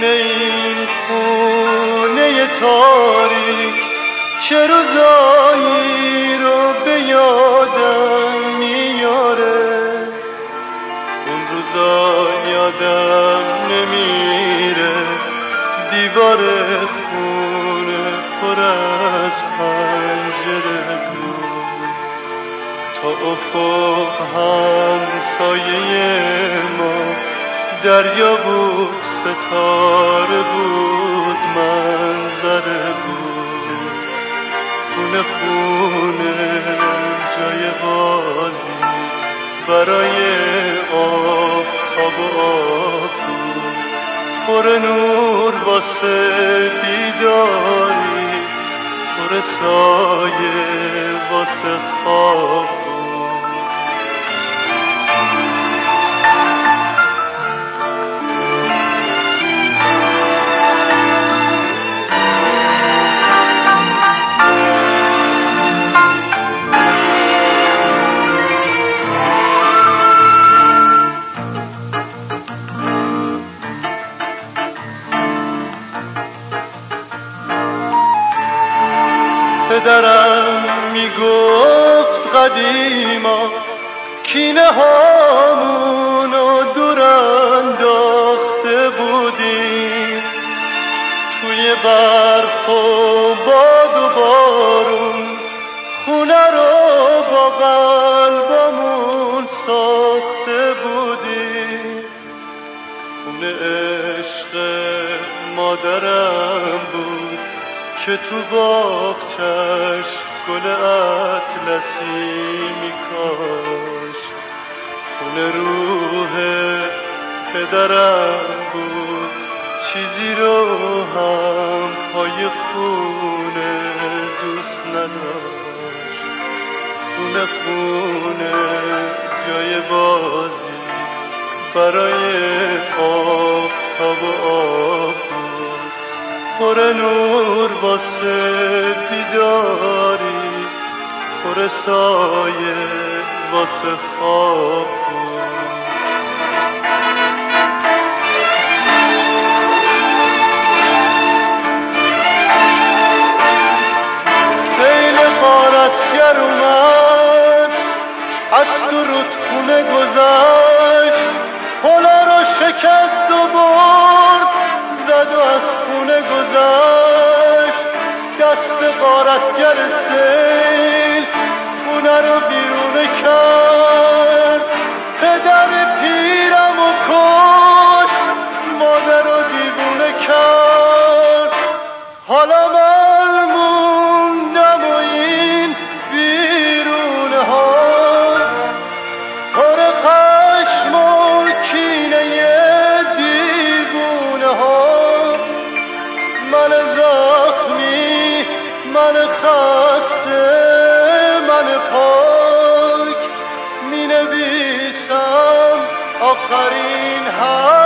خونه این خونه تاریک. چه روزایی رو به یادم میاره؟ اون روزا یادم نمیره. دیوار خونه پر از پنجره تا افق همسایه ما دریا بود. ستاره بود منظره بود. خونه خونه جای بازی. برای آفتاب و آب پر نور واسه بیداری. پر سایه واسه خواب پدرم می‌گفت قدیما کینه هامونو دور انداخته بودیم. توی برف و باد و بارون خونه رو با قلبمون ساخته بودیم. خونه عشق مادرم بود. که تو باغچش گل اطلسی میکاش خونه روح پدرم بود چیزی رو هم پای خونه دوست نداشت. خونه خونه جای بازی برای آفتاب و آب بود پر نور واسه بیداری پر سایه واسه خواب از تو رودخونه گذشت غارتگر سیل خونه رو بیرونه کرد. پدر پیرم و کش مادر رو دیوونه کرد. حالا من آخرین حرف